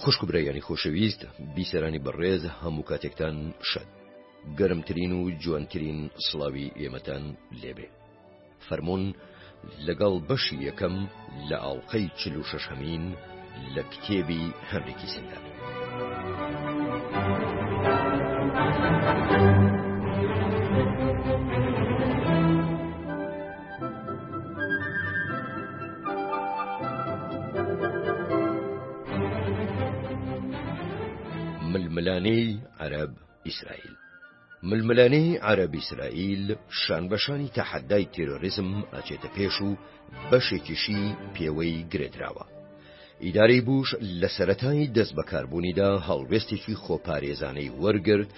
خوشک و برایانی خۆشەویست بیسەرانی بەڕێز هەموو کاتێکتان شەد گەرمترین و جوانترین سڵاوی ئێمەتان لێبێ فەرمونون لەگەڵ بەشی یەکەم لە ئاڵلقەی چل و شش هەمین لە کتێبی هەنرێکی سندانی ململانێی عەرەب - ئیسرائیل ململانێی عەرەب - ئیسرائیل شان بە شانی تەحەدای تێرۆریزم ئەچێتە پێش و بەشێکیشی پێوەی گرێدراوە. ئیدارەی بوش لە سەرەتای دەستبەکاربوونیدا هەڵوێستێکی خۆپارێزانەی وەرگرت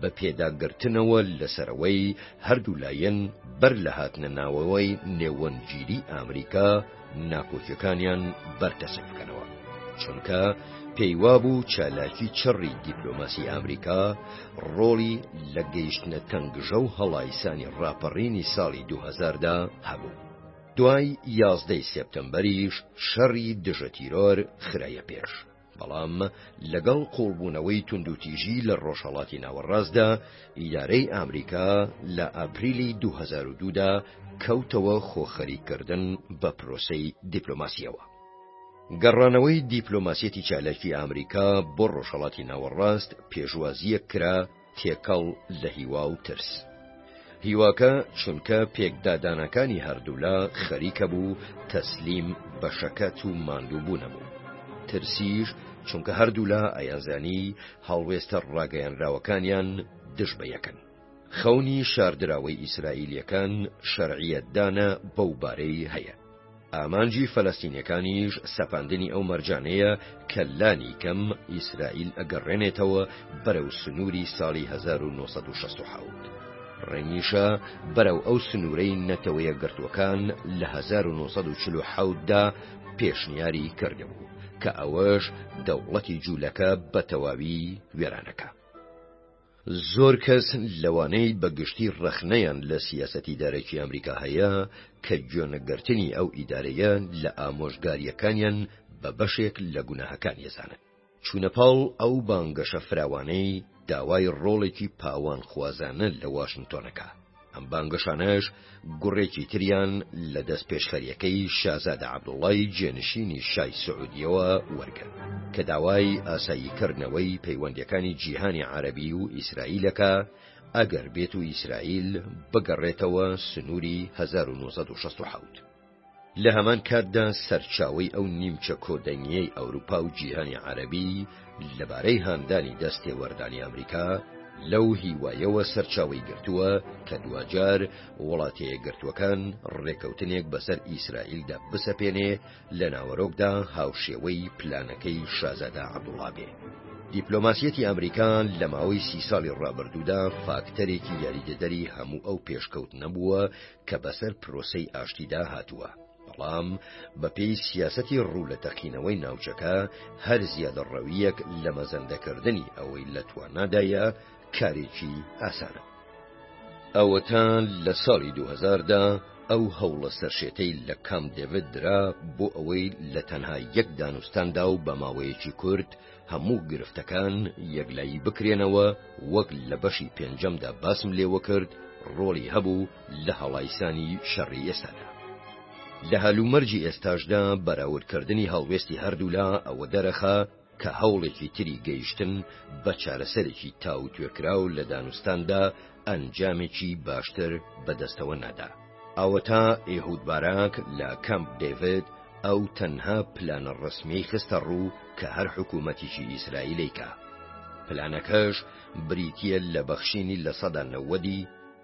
بە پێداگرتنەوە لەسەر ئەوەی هەردوو لایەن بەر لە هاتنە ناوەوەی نێوەندگیری ئامریکا ناکۆکیەکانیان بەرتەسک بکەنەوە چونکە پێیوابوو چالاکی چڕی دیپلۆماسی ئامریکا ڕۆڵی لە گەیشتنە تەنگژە و هەڵایسانی ڕاپەڕینی ساڵی 2010دا هەبوو. دوای یازدە ی سێپتەمبەریش شەڕی دژە تیرۆر خرایە پێش، بەڵام لەگەڵ قووڵبوونەوەی توندوتیژی لە ڕۆژهەڵاتی ناوەڕاستدا، ئیدارەی ئامریکا لە ئاپریلی دوو هەزار و دوو دا کەوتەوە خۆ خەریککردن بە پرۆسەی دیپلۆماسییەوە. گەڕانەوەی دیپلۆماسیەتی چالاکی ئامریکا بۆ ڕۆژهەڵاتی ناوەڕاست پێشوازییەک کرا، تێکەڵ لە هیوا و ترس. هیواکە چونکە پێکدادانەکانی هەردوولا خەریکە بوو تەسلیم بە شەکەت و ماندووبوونە بوو. ترسیش چونکە هەردوولا ئەیانزانی هەڵوێستە ڕاگەیەنراوەکانیان دژ بە یەکن. خەونی شاردراوەی ئیسرائیلییەکان شەرعیەتدانە بەو بارەی هەیە. ئامانجی فەلەستینیەکانیش سەپاندنی ئەو مەرجانەیە کە لانی کەم ئیسرائیل ئەگەڕێنێتەوە بەرەو سنووری ساڵی 1967. ڕەنگیشە بەرەو ئەو سنوورەی نەتەوە یەکگرتووەکان لە 1947 دا پێشنیاری کردبوو کە ئەوەش دەوڵەتی جوولەکە بە تەواوی وێرانەکا. زۆر کەس لەوانەی بە گشتی ڕەخنەیان لە سیاسەتی دەرەکی ئەمریکا هەیە کە گوێنەگرتنی ئەو ئیدارەیە لە ئامۆژگارییەکانیان بە بەشێک لە گوناهەکانی ئەزانن. چوونە پاڵ ئەو بانگەشە فراوانەی داوای ڕۆڵێکی پاوانخوازانە لە واشنتۆن ئەکا. ئەم بانگەشانەش گوڕێکی تریان لە دەست پێشخەریەکەی شازادە عەبدوڵای جێنشینی شای سعودیەوە وەرگرت کە داوای ئاساییکردنەوەی پەیوەندەکانی جیهانی عربی و ئیسرائیلەکە ئەگەر بێت و ئیسرائیل بگەڕێتەوە سنووری 1960. لە هەمان کاتدا سەرچاوەی ئەو نیمچە کۆدەنگییەی ئەوروپا و جیهانی عەرەبی لەبارەی هاندانی دەستێوەردانی ئەمریکا، لەو هیوایەوە سەرچاوەی گرتووە کە دواجار وڵاتەیەکگرتووەکان ڕێکەوتنێک بەسەر ئیسرائیلدا بسەپێنێ لە ناوەرۆکدا هاوشێوەی پلانەکەی شازادە عەبدوڵا بێ. دیپلۆماسیەتی ئەمریکا لە ماوەی سی ساڵی ڕابردوودا فاکتەرێکی یاریدەدەری هەموو ئەو پێشکەوتنە بووە کە بەسەر پرۆسەی ئاشتیدا هاتووە، بەڵام بەپێی سیاسەتی ڕوو لە تەقینەوەی ناوچەکە هەر زیادەڕەوییەک لە مەزەندەکردنی ئەوەی لە توانادایە کارێکی ئاسانە. ئەوەتا لە ساڵی دوو هەزار دا ئەو هەوڵە سەرشێتەی لە کامپ دێڤید درا بۆ ئەوەی لە تەنها یەک دانوستاندا و بە ماوەیەکی کورت هەموو گرفتەکان یەکلایی بکرێنەوە وەک لە بەشی پێنجەمدا باسم لێوە کرد ڕۆڵی هەبوو لە هەڵایسانی شەڕی ئێستادا. لە هەلومەرجی ئێستاشدا بەراوردکردنی هەڵوێستی هەردوولا ئەوە دەرەخا کە هەوڵێکی تری گەیشتن بە چارەسەرێکی تاوتوێکراو لە دانوستاندا ئەنجامێکی باشتر بەدەستەوە نەدا. ئەوەتا ئێهود باراک لە کامپ دێڤد ئەو تەنها پلانە ڕەسمیەی خستە ڕوو کە هەر حکوومەتیکی ئیسرائیلەی کا. پلانەکەش بریتیە لە بەخشینی لە سەدا نەوەدی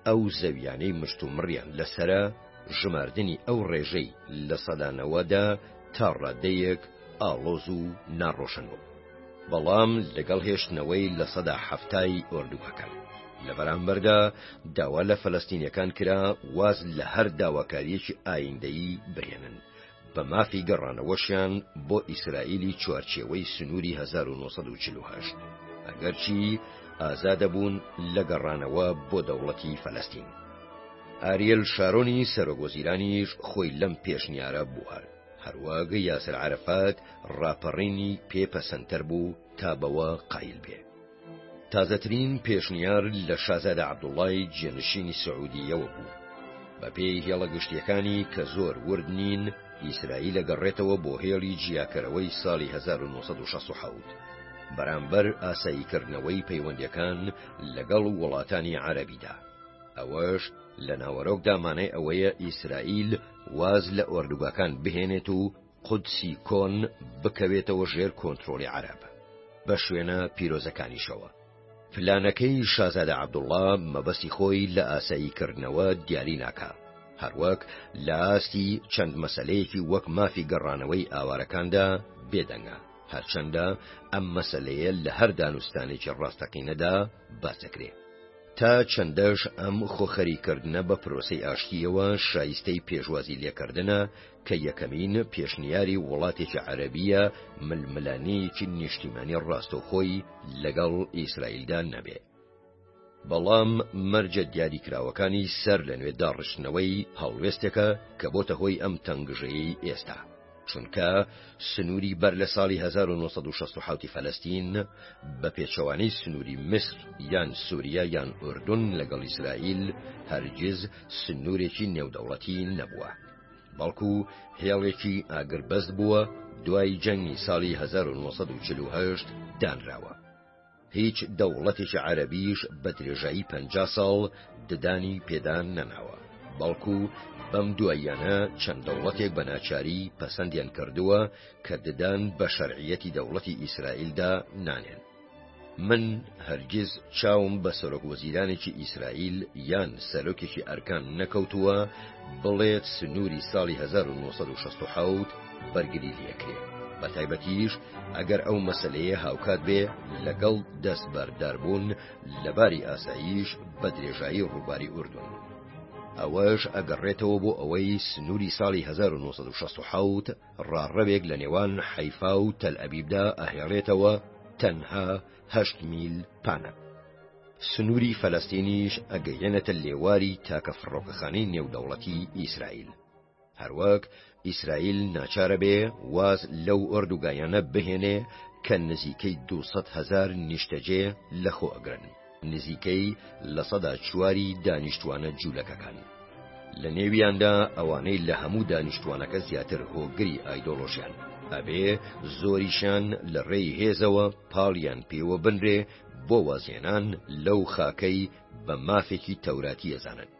ئەو زەویانەی مشتومڕیان لەسەرە، ژماردنی ئەو ڕێژەی لە سەدا نەوەدە تا ڕادەیەک ئاڵۆز و ناڕۆشن بوو. بەڵام لەگەڵ هێشتنەوەی لە سەدا حەفتای ئۆردوگاکان لە بەرامبەردا داوا لە فەلەستینیەکان کرا واز لە هەر داواکاریەکی ئایندەیی بهێنن بە مافی گەڕانەوەشیان بۆ ئیسرائیلی چوارچێوەی سنووری 1940 ئەگەرچی ئازادەبوون لە گەڕانەوە بۆ دەوڵەتی فەلەستین. ئاریل شارۆنی سەرۆگۆزیرانیش خۆی لەم پێشنیارە بوار. هەروەک یاسر عەرەفات ڕاپەڕینی پێ پەسەندتر بوو تا بەوە قایل بێ. تازەترین پێشنیار لە شازادە عەبدوڵڵای جێنشینی سعودییەوە بوو. بەپێی هێڵە گشتییەکانی کە زۆر ورد نین، ئیسرائیل ئەگەڕێتەوە بۆ هێڵی جیاکەرەوەی ساڵی 1967 بەرامبەر ئاساییکردنەوەی پەیوەندییەکان لەگەڵ وڵاتانی عەرەبیدا. ئەوەش لە ناوەرۆکدا مانای ئەوەیە ئیسرائیل واز لە ئۆردوگاکان بهێنێت و قودسی کۆن بکەوێتەوە ژێر کۆنترۆڵی عەرەب بە شوێنە پیرۆزەکانیشەوە. پلانەکەی شازادە عەبدوڵڵا مەبەستی خۆی لە ئاساییکردنەوە دیاری ناکا، هەروەک لە ئاستی چەند مەسەلەیەکی وەک مافی گەڕانەوەی ئاوارەکاندا بێدەنگە، هەرچەندە ئەم مەسەلەیە لە هەر دانوستانێکی ڕاستەقینەدا باس دەکرێ. تا چەندەش ئەم خۆخەریککردنە بە پرۆسەی ئاشتییەوە شایستەی پێشوازی لێکردنە کە یەکەمین پێشنیاری وڵاتێکی عەرەبییە ململانێیەکی نیشتیمانی ڕاستەوخۆی لەگەڵ ئیسرائیلدا نەبێ. بەڵام مەرجە دیاریکراوەکانی سەر لەنوێ داڕشتنەوەی هەڵوێستێکە کە بۆتە هۆی ئەم تەنگژەیەی ئێستا. چونکە سنووری بەر لە ساڵی 1967 ی فەلەستین بە پێچەوانەی سنووری میسر یان سووریا یان ئوردون لەگەڵ ئیسرائیل هەرگیز سنوورێکی نێودەوڵەتی نەبووە بەڵکو هێڵێکی ئاگربەست بووە دوای جەنگی ساڵی 1940 دانراوە. هیچ دەوڵەتێکی عەرەبیش بە درێژایی پەنجا ساڵ ددانی پێدا نەناوە، بەڵکو بەم دواییانە چەند دەوڵەتێک بە ناچاری پەسەندیان کردووە کە ددان بە شەرعیەتی دەوڵەتی ئیسرائیلدا نانێن. من هەرگیز چاوم بە سەرۆک وەزیرانێکی ئیسرائیل یان سەرۆکێکی ئەرکان نەکەوتووە بڵێت سنووری ساڵی 1967، بەرگری لێکرێت بەتایبەتیش ئەگەر ئەو مەسلەیە هاوکات بێ لەگەڵ دەست بەرداربوون لەباری ئاساییش بە درێژایی ڕووباری ئوردون. ئەوەش ئەگەڕێتەوە بۆ ئەوەی سنووری ساڵی 1960 ڕاڕەوێک لە نێوان حیفا و تەل ئەبیبدا ئەهێڵێتەوە تەنها هەشت میل پانە. سنووری فەلەستینیش ئەگەیەنێتە لێواری تاکە فڕۆکەخانەی نێودەوڵەتی ئیسرائیل. هەروەک ئیسرائیل ناچارە بێ واز لەو ئۆردوگایانە بهێنێ کە نزیکەی دوو سەد هەزار نیشتەجێ لە خۆ ئەگرن، نزیکەی لە سەدا چواری دانیشتوانە جوولەکەکان. لە نێویاندا ئەوانەی لە هەموو دانیشتوانەکە زیاتر هۆگری ئایدۆلۆژیان، ئەبێ زۆریشیان لە رێی هێزەوە پاڵیان پێوە بنرێ بۆ وازهێنان لەو خاکەی بە مافێکی تەوراتی ئەزانن.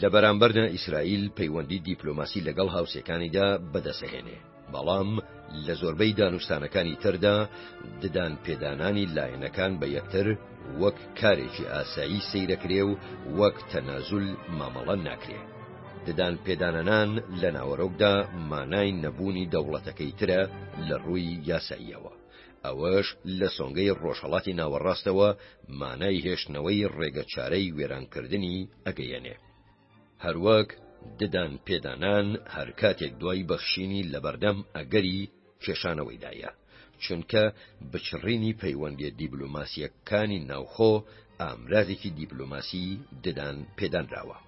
لە بەرامبەردا ئیسرائیل پەیوەندی دیپلۆماسی لەگەڵ هاوسێکانیدا بەدەستەهێنێ، بەڵام لە زۆربەی دانوستانەکانی تردا ددان پێدانانی لایەنەکان بە یەکتر وەک کارێکی ئاسایی سەیرەکرێ و وەک تەنازول مامەڵە ناکرێ. ددان پێدانەنان لە ناوەرۆکدا مانای نەبوونی دەوڵەتەکەی ترە لە ڕووی یاساییەوە. ئەوەش لە سۆنگەی ڕۆژهەڵاتی ناوەڕاستەوە مانای هێشتنەوەی ڕێگە چارەی وێرانکردنی ئەگەیەنێ. هەروەک ددان پێدانان هەر کاتێک دوای بەخشینی لەبەردەم ئەگەری کێشانەوەی دایە، چونکە بچڕینی پەیوەندیە دیبلۆماسیەکانی ناوخۆ ئامرازێکی دیبلۆماسی ددان پێدانراوە.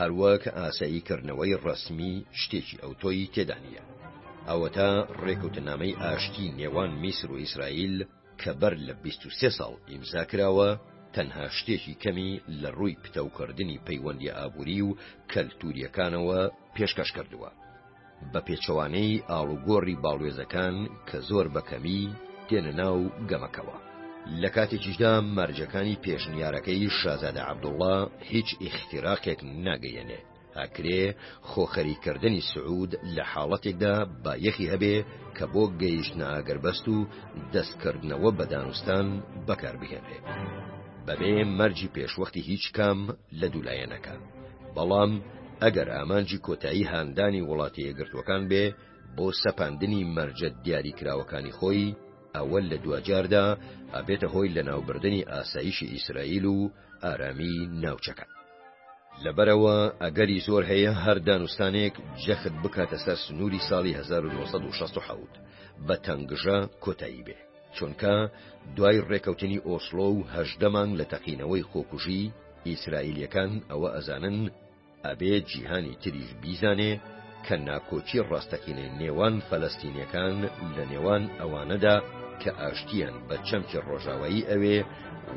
هەروەک ئاسایی کردنەوەی ڕەسمی شتێکی ئەوتۆی تێدا نییە. ئەوەتا ڕێکەوتنامەی ئاشتی نێوان میسر و ئیسرائیل کە بەر لە بیست و سێ ساڵ ئیمزا کراوە، تەنها شتێکی کەمی لە ڕووی پتەوکردنی پەیوەندییە ئابووری و کەلتوورییەکانەوە پێشکەش کردووە. بە پێچەوانەی ئاڵوگۆڕی باڵوێزەکان کە زۆر بە کەمی دێنە ناو گەمەکەوە. لە کاتێکیشدا مەرجەکانی پێشنیارەکەی شازادە عەبدوڵڵا هیچ ئیختیراقێک ناگەیەنێ، ئەکرێ خۆخەریککردنی سعود لە حاڵەتێکدا بایەخی هەبێ کە بۆ گەیشتنە ئاگربەست و دەستکردنەوە بە دانوستان بەکار بهێنرێ بەبێ مەرجی پێشوەختی هیچ کام لە دوو لایەنەکە، بەڵام ئەگەر ئامانجی کۆتایی هاندانی وڵاتە یەکگرتووەکان بێ بۆ سەپاندنی مەرجە دیاریکراوەکانی خۆی، ئەوە لە دواجاردا ئەبێتە هۆی لەناوبردنی ئاسایشی ئیسرائیل و ئارامی ناوچەکە. لەبەرئەوە ئەگەری زۆر هەیە هەر دانوستانێک جەخت بکاتە سەر سنووری ساڵی 1967 بە تەنگژە کۆتایی بێ. چونکە دوای ڕێکەوتنی ئۆسڵۆ و هەژدە مانگ لە تەقینەوەی خۆکوژی، ئیسرائیلیەکان ئەوە ئەزانن ئەبێ جیهانی تریش بیزانێ کە ناکۆکی ڕاستەقینەی نێوان فەلەستینیەکان لە نێوان ئەوانەدا کە ئاشتیان بە چەمکی ڕۆژاوایی ئەوێ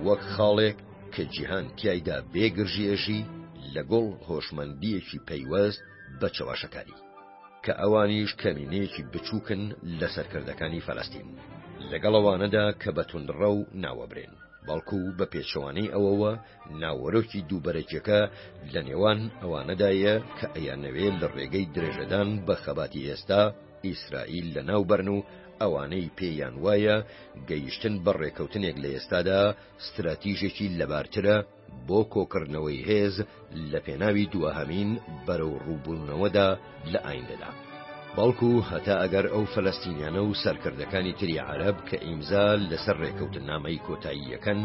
وەک خاڵێک کە جیهان تیایدا بێ گرژیێژی لە گۆڵ هۆشمەندیەکی پەیوەست بە چەواشەکاری. کە ئەوانیش کەمینەیەکی بچووکن لە سەرکردەکانی فەلەستین لەگەڵ ئەوانەدا کە بە توندڕە و ناوەبرێن بەڵکو و بە پێچەوانەی ئەوەوە ناوەرۆکی دووبەرەکیەکە لە نێوان ئەوانەدایە کە ئەیانەوێت لە ڕێگەی درێژەدان بە خەباتی ئێستا ئیسرائیل لە ناوبرن و ئەوانەی پێیان وایە گەیشتن بە ڕێکەوتنێک لە ئێستادا ستراتیژێکی لەبارترە بۆ کۆکردنەوەی هێز لە پێناوی دوهەمین بەرەو ڕووبونەوەدا لە ئایندەدا. بەڵکو هەتا ئەگەر ئەو فەلەستینیانە و سەرکردەکانی تری عەرەب کە ئیمزا لەسەر ڕێکەوتنامەی کۆتایی یەکەن،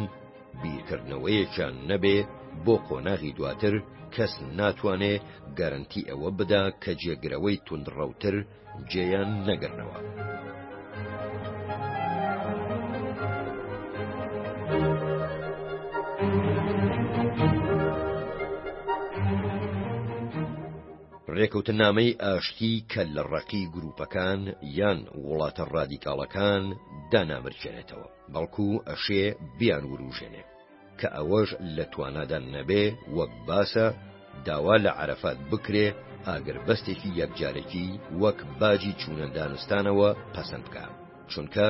بیرکردنەوەیەکیان نەبێ بۆ قۆناغی دواتر، کەس ناتوانێ گەرەنتی ئەوە بدا کە جێگرەوەی توندڕەوتر، جێیان نەگرنەوە. ڕێکەوتنامەی ئاشتی کە لە ڕقی گروپەکان یان وڵاتە ڕادیکاڵەکان دانامرکێنێتەوە بەڵکو ئەشێ بیان وروژێنێ کە ئەوەش لە توانادا نەبێ وەک باسە داوا لە عەرەفات بکرێ ئاگربەستێکی یەکجارەکی وەک باجی چوونە دانوستانەوە پەسەند بکا، چونکە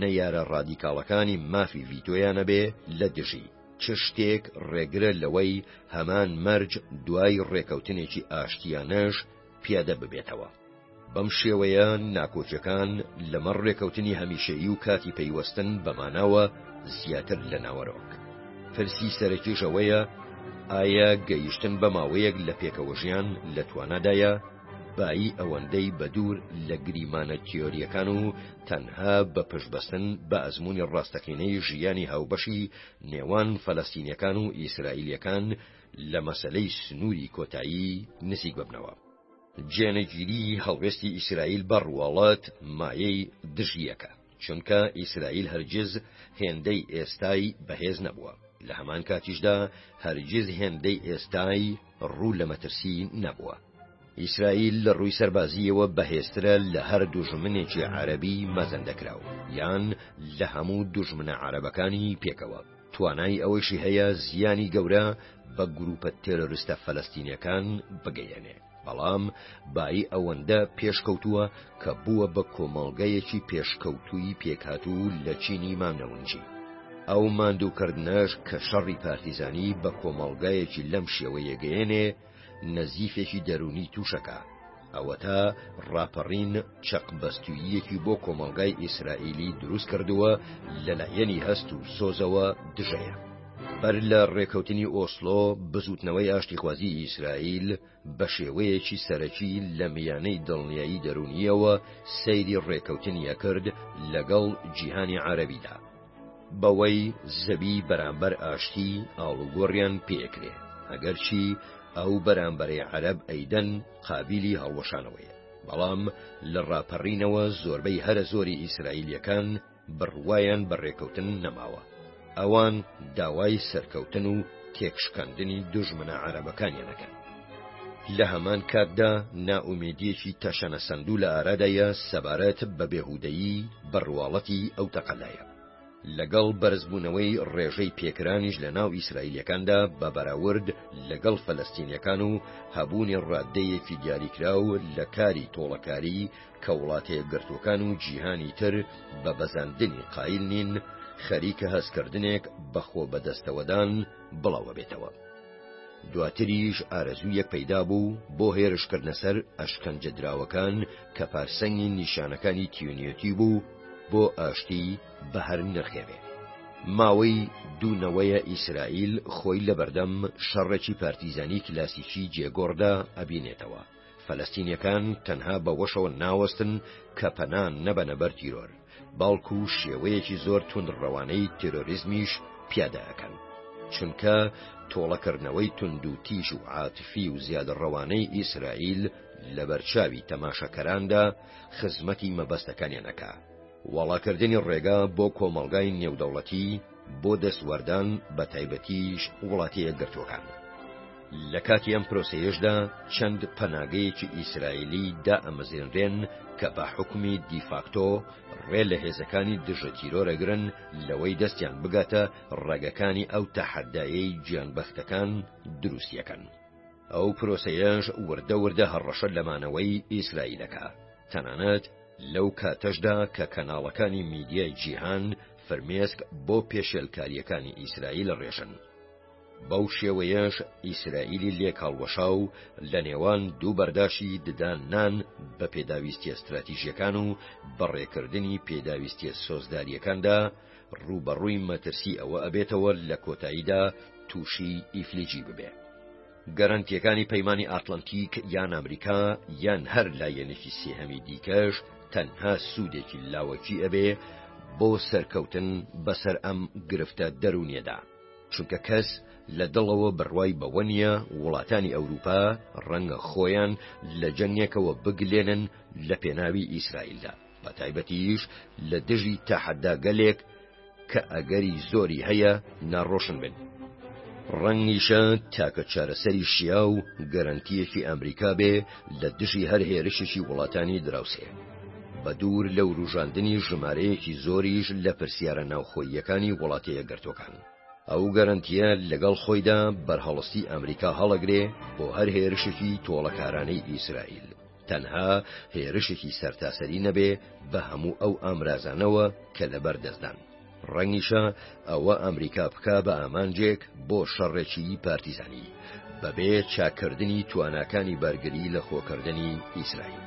نەیارە ڕادیکاڵەکانی مافی ڤیتۆیانەبێ لە دژی، چ شتێک ڕێگرە لەوەی هەمان مەرج دوای ڕێکەوتنێکی ئاشتییانەش پیادە ببێتەوە. بەم شێوەیە ناکۆکیەکان لەمەڕ ڕێکەوتنی هەمیشەیی و کاتی پەیوەستن بە ماناوە زیاتر لە ناوەرۆک. پرسی سەرەکیش ئەوەیە ئایا گەیشتن بە ماوەیەک لە پێکەوەژیان لە توانادایە بایی ئەوەندەی بە دوور لە گریمانە تیۆرییەکان و تەنها بە پشتبەستن بە ئەزموونی ڕاستەقینەی ژیانی هاوبەشی نێوان فەلەستینیەکان و ئیسرائیلیەکان لە مەسەلەی سنووری کۆتایی نزیک ببنەوە. جێنەگیریی هەڵوێستی ئیسرائیل بە ڕواڵەت مایەی دژییەکە، چونکە ئیسرائیل هەرگیز هێندەی ئێستای بەهێز نەبووە، لە هەمان کاتیشدا هەرگیز هێندەی ئێستای ڕوو لە مەترسی نەبووە. ئیسرائیل لە ڕووی سەربازییەوە بەهێزترە لە هەر دوژمنێکی عەرەبی مەزەندەکراو، یان لە هەموو دوژمنە عەرەبەکانی پێکەوە. توانای ئەوەیشی هەیە زیانی گەورە بە گروپە تێرۆرستە فەلەستینیەکان بگەیەنێ، بەڵام بایی ئەوەندە پێشکەوتووە کە بووە بە کۆمەڵگەیەکی پێشکەوتووی پێکهاتوو لە چینی مامناونجی. ئەو ماندووکردنەش کە شەڕی پارتیزانی بە کۆمەڵگەیەکی لەم شێوەیە گەیەنێ، نەزیفێکی دەروونی تووشەکە، ئەوەتا ڕاپەڕین چەق بەستووییەکی بۆ کۆمەڵگای ئیسرائیلی دروست کردووە لەلایەنی هەست و سۆزەوە دژەیە. بەر لە ڕێکەوتنی ئۆسڵۆ بزووتنەوەی ئاشتیخوازی ئیسرائیل بە شێوەیەکی سەرەکی لە میانەی دڵنیایی دەروونییەوە سەیری ڕێکەوتنی ئەکرد لەگەڵ جیهانی عەرەبیدا، بەوەی زەوی بەرامبەر ئاشتی ئاڵوگۆڕیان پێکرێ، ئەگەرچی ئەو بەرامبەرەی عەرەب ئەیدەن قابیلی هەڵوەشانەوەیە، بەڵام لە ڕاپەڕینەوە زۆربەی هەرە زۆری ئیسرائیلیەکان بڕوایان بە ڕێکەوتن نەماوە، ئەوان داوای سەرکەوتن و تێکشکاندنی دوژمنە عەرەبەکانیان ئەکەن. لە هەمان کاتدا نائومێدیەکی تەشەنەسەندوو لە ئارادایە سەبارەت بە بێهودەیی بەڕواڵەتی ئەو تەقەلایە. لەگەڵ بەرزبوونەوەی ڕێژەی پێکرانیش لە ناو ئیسرائیلیەکاندا بە بەراورد لەگەڵ فەلەستینیەکان و هەبوونی ڕاددەیەکی دیاریکراو لە کاری تۆڵەکاری کە وڵاتەیەکگرتووەکان و جیهانی تر بە بەزاندنی قایل نین خەریکە هەستکردنێک بە خۆ بەدەستەوەدان بڵاوەبێتەوە. دواتریش ئارەزوویەک پەیدا بوو بۆ هێرشکردنە سەر ئەشکەنجەدراوەکان کە پارسەنگی نیشانەکانی تیونیۆتی بوو بۆ ئاشتی بە هەر نرخێ بێ. ماوەی دوو نەوەیە ئیسرائیل خۆی لەبەردەم شەڕێکی پارتیزانی کلاسیکی جێگۆڕدا ئەبینێتەوە. فەلەستینیەکان تەنها بەوەشەوە ناوەستن کە پەنا نەبەنە بەر تیرۆر بەڵکو و شێوەیەکی زۆر تونند ڕەوانەی تیرۆریزمیش پیادەکەن چونکە تۆڵەکردنەوەی تونند و تیژ و عاتفی و زیادە ڕەوانەی ئیسرائیل لە بەرچاوی تەماشەکەراندا خزمەتی مەبەستەکانیانەکە واڵاکردنی ڕێگا بۆ کۆمەڵگای نێودەوڵەتی بۆ دەستوەردان بە تایبەتیش وڵاتی یەکگرتووەکان. لە کاتی ئەم پرۆسەیەشدا چەند پەناگەیەکی ئیسرائیلی دائەمەزێنرێن کە بە حوکمی دیفاکتۆ ڕێ لە هێزەکانی دژە تیرۆر ئەگرن لەوەی دەستیان بگاتە ڕەگەکانی ئەو تەحەدایەی گیانبەختەکان دروستی ئەکەن. ئەو پرۆسەیەش وردە وردە هەڕەشە لە مانەوەی ئیسرائیل ئەکا تەنانەت لەو کاتەشدا کە کەناڵەکانی میدیای جیهان فرمێسک بۆ پێشێلکارییەکانی ئیسرائیل ڕێژن. بەو شێوەیەش ئیسرائیلی لێکهەڵوەشا و لە نێوان دوو بەرداشی ددا نان بە پێداویستییە ستراتیژییەکان و بەڕێکردنی پێداویستییە سۆزدارییەکاندا، ڕووبەڕووی مەترسی ئەوە ئەبێتەوە لە کۆتاییدا تووشی ئیفلیجی ببێ. گەرەنتییەکانی پەیمانی ئاتلەنتیک یان ئەمریکا یان هەر لایەنێکی سێهەمی دیکەش تەنها سوودێکی لاوەکی ئەبێ بۆ سەرکەوتن بەسەر ئەم گرفتە دەروونیەدا چونکە کەس لە دڵەوە بڕوای بەوە نییە وڵاتانی ئەوروپا ڕەنگە خۆیان لە جەنگێکەوە بگلێنن لە پێناوی ئیسرائیلدا بە تایبەتیش لە دژی تەحەداگەلێک کە ئەگەری زۆری هەیە ناڕۆشن بن. ڕەنگیشە تاکە چارەسەری شیا و گەرەنتیەکی ئەمریکا بێ لە دژی هەر هێرشێکی وڵاتانی دراوسێ. بە دوور لە وروژاندنی ژمارەیەکی زۆریش لە پرسیارە ناوخۆییەکانی وڵاتە یەکگرتووەکان. ئەو گەرەنتیە لەگەڵ خۆیدا بەرهەڵستی ئەمریکا هەڵەگرێ بۆ هەر هێرشێکی تۆڵەکارانەی ئیسرائیل. تەنها هێرشێکی سەرتاسەری نەبێ بە هەموو ئەو ئامرازانەوە کە لەبەر دەستدان. ڕەنگیشە ئەوە ئەمریکا بکا بە ئامانجێک بۆ شەڕێکی پارتیزانی، بەبێ چاککردنی تواناکانی بەرگری لە خۆکردنی ئیسرائیل.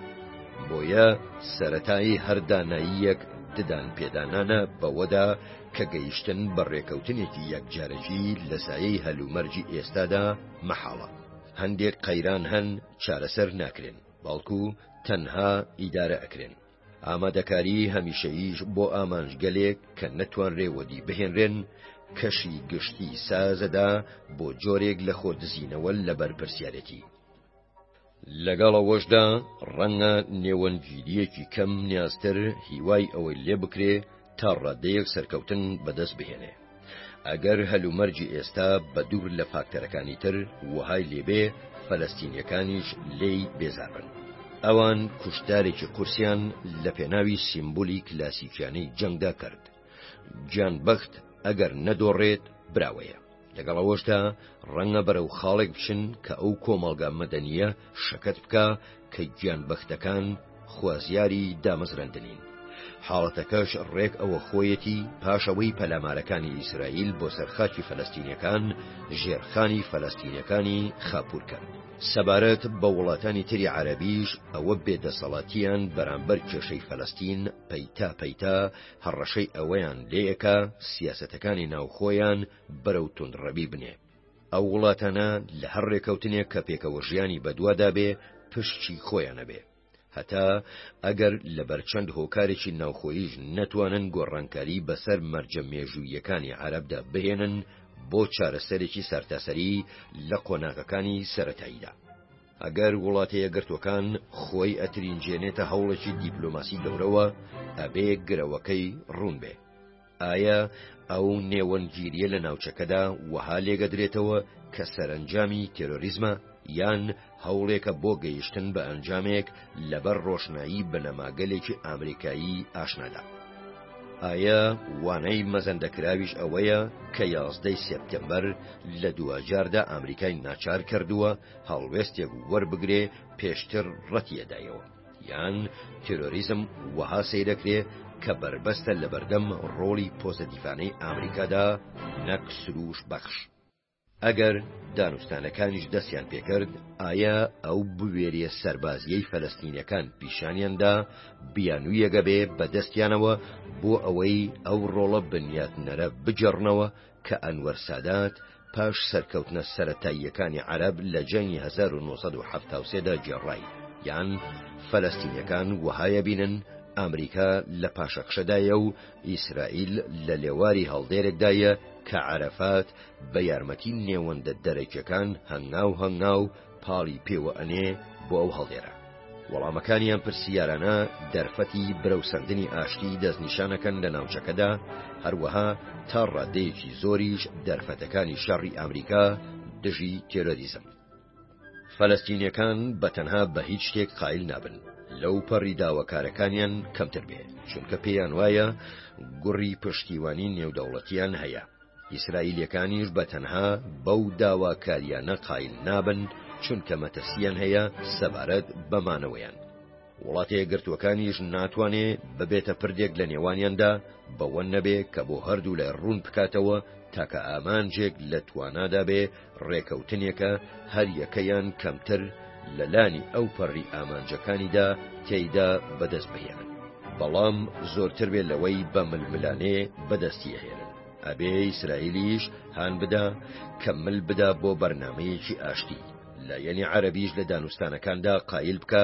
بۆیە سەرەتایی هەر داناییەک ددان پێدانانە بەوەدا کە گەیشتن بە ڕێکەوتنێکی یەکجارەکی لە سایەی هەلومەرجی ئێستادا مەحاڵە. هەندێک قەیران هەن چارەسەر ناکرێن بەڵکو تەنها ئیدارە ئەکرێن ئامادەکاری هەمیشەیش بۆ ئامانج گەلێک کە نەتوانرێ وەدی بهێنرێن کەشی گشتی سازەدا بۆ جۆرێک لە خۆدزینەوە لە بەرپرسیارەتی لەگەڵ ئەوەشدا ڕەنگە نێوەندگیریەکی کەم نیازتر هیوای ئەوەی لێ بکرێ تا ڕادەیەک سەرکەوتن بەدەست بهێنێ. ئەگەر هەلومەرجی ئێستا بەدوور لە فاکتەرەکانی تر وەهای لێبێ فەلەستینییەکانیش لێی بێزار بن. ئەوان کوشتارێکی قورسیان لە پێناوی سیمبولی کلاسیکیانەی جەنگدا کرد، گیان بەخت ئەگەر نەدۆڕێت براوەیە. لەگەڵ ئەوەشدا ڕەنگە بەرەو خاڵێک بچن کە ئەو کۆمەڵگا مەدەنیە شەکەت بکە کە گیان بەختەکان خوازیاری دامەزرندنین حاڵەتەکەش ڕێک ئەوە خۆیەتی پاشەوەی پەلامارەکانی ئیسرائیل بۆ سەرخاکی فەلەستینەکان ژێرخانی فەلەستینەکانی خاپورکەن سەبارەت بە وڵاتانی تری عەربیش ئەوە بێدەسەڵاتیان بەرامبەر کێشەی فەلەستین پەیتا پەیتا هەڕەشەی ئەوەیان لێکا سیاسەتەکانی ناوخۆیان بەرەو توندڕەوی بنێ. ئەو وڵاتانە لە هەر ڕێکەوتنێک کە پێکەوە ژیانی بەدوادا بێ پشتچی خۆیانە بێ. هەتا ئەگەر لە بەرچەند هۆکارێکی ناوخۆیش نەتوانن گۆڕانکاری بەسەر مەرجە مێژوویەکانی عربدا بهێنن بۆ چارەسەرێکی سەرتاسەری لە قۆناغەکانی سەرەتاییدا. ئەگەر وڵاتە یەکگرتوەکان خۆی ئەترینجێنێتە هەوڵێکی دیپلۆماسی گەورەوە ئەبێ گرەوەکەی ڕوون بێ. ئایا ئەو نێوەندگیریە لە ناوچەکەدا وەها لێگەدرێتەوە کە سەرەنجامی تێرۆریزمە یان هەوڵێکە بۆ گەیشتن بە ئەنجامێک لەبەر ڕۆشنایی بنەماگەلێکی ئامریکایی ئاشنادا؟ ئایا وانەی مەزەندەکراویش ئەوەیە کە یازدەی سێپتێمبەر لە دوواجاردا ئامریکای ناچار کردووە هەڵوێستێک وەربگرێ پێشتر ڕەتیەدایەوە یان تیرۆریزم وەها سەیرەکرێ کە بەربەستە لە بەردەم ڕۆڵی پۆزەتیفانەی ئامریکادا نەک سروش بەخش. ئەگەر دانوستانەکانیش دەستیان پێکرد ئایا ئەو بوێریە سەربازیەی فەلەستینەکان پیشانیاندا بیانویەگەبێ بەدەستیانەوە بۆ ئەوەی ئەو ڕۆڵە بنیاتنەرە بگێڕنەوە کە ئەنوەر سادات پاش سەرکەوتنە سەرەتاییەکانی عەرەب لە جەنگی هەزار و نۆ سەد و حەفتا و سێ دا گێڕای، یان فەلەستینیەکان وەهای ئەبینن ئامریکا لە پاشەکشەدایە و ئیسرائیل لە لێواری هەڵدێرێکدایە کە عەرەفات بە یارمەتی نێوەندە دەرەکیەکان هەنگاو هەنگاو پاڵی پێوە ئەنێ بۆ ئەو هەڵدێرە. وەڵامەکانیان پرسیارانە دەرفەتی برەوسەندنی ئاشتی دەستنیشانەکەن لە ناوچەکەدا، هەروەها تا ڕادەیەکی زۆریش دەرفەتەکانی شەڕی ئامریکا دژی تێرۆریزم. فەلەستینیەکان بە تەنها بە هیچ شتێک قایل نابن لەو پەڕی داواکارەکانیان کەمتر بێ چونکە پێیان وایە گوڕی پشتیوانی نێودەوڵەتیان هەیە. ئیسرائیلیەکانیش بە تەنها بەو داواکاریانە قایل نابن چونکە مەترسیان هەیە سەبارەت بە مانەوەیان. وڵاتە یەکگرتووەکانیش ناتوانێ ببێتە پردێک لە نێوانیاندا بەوە نەبێ کە بۆ هەردوو لای ڕوون بکاتەوە تاکە ئامانجێک لە توانادا بێ ڕێکەوتنێکە هەر یەکەیان کەمتر لە لانی ئەو پەڕی ئامانجەکانیدا تێیدا بەدەست بهێنن بەڵام زۆرتر بێ لەوەی بە ململانێ بەدەستیهێنن ئەبێ ئیسرائیلیش هان بدا کە مل بدا بۆ بەرنمەیەکی ئاشتی لایەنی عەربیش لە دانوستانەکاندا قایل بکە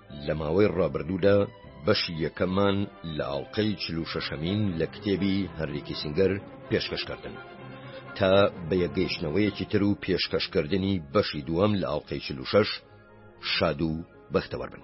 لە ماوەی ڕابردوودا بەشی یەکەممان لە ئاڵقەی چل و شەشەمین لە کتێبی هەنری کیسینگەر پێشکەش کردن تا بە یەکگەیشتنەوەیەکی تر و پێشکەشکردنی بەشی دووەم لە ئاڵقەی چل و شەش شاد و بەختەوەر بن.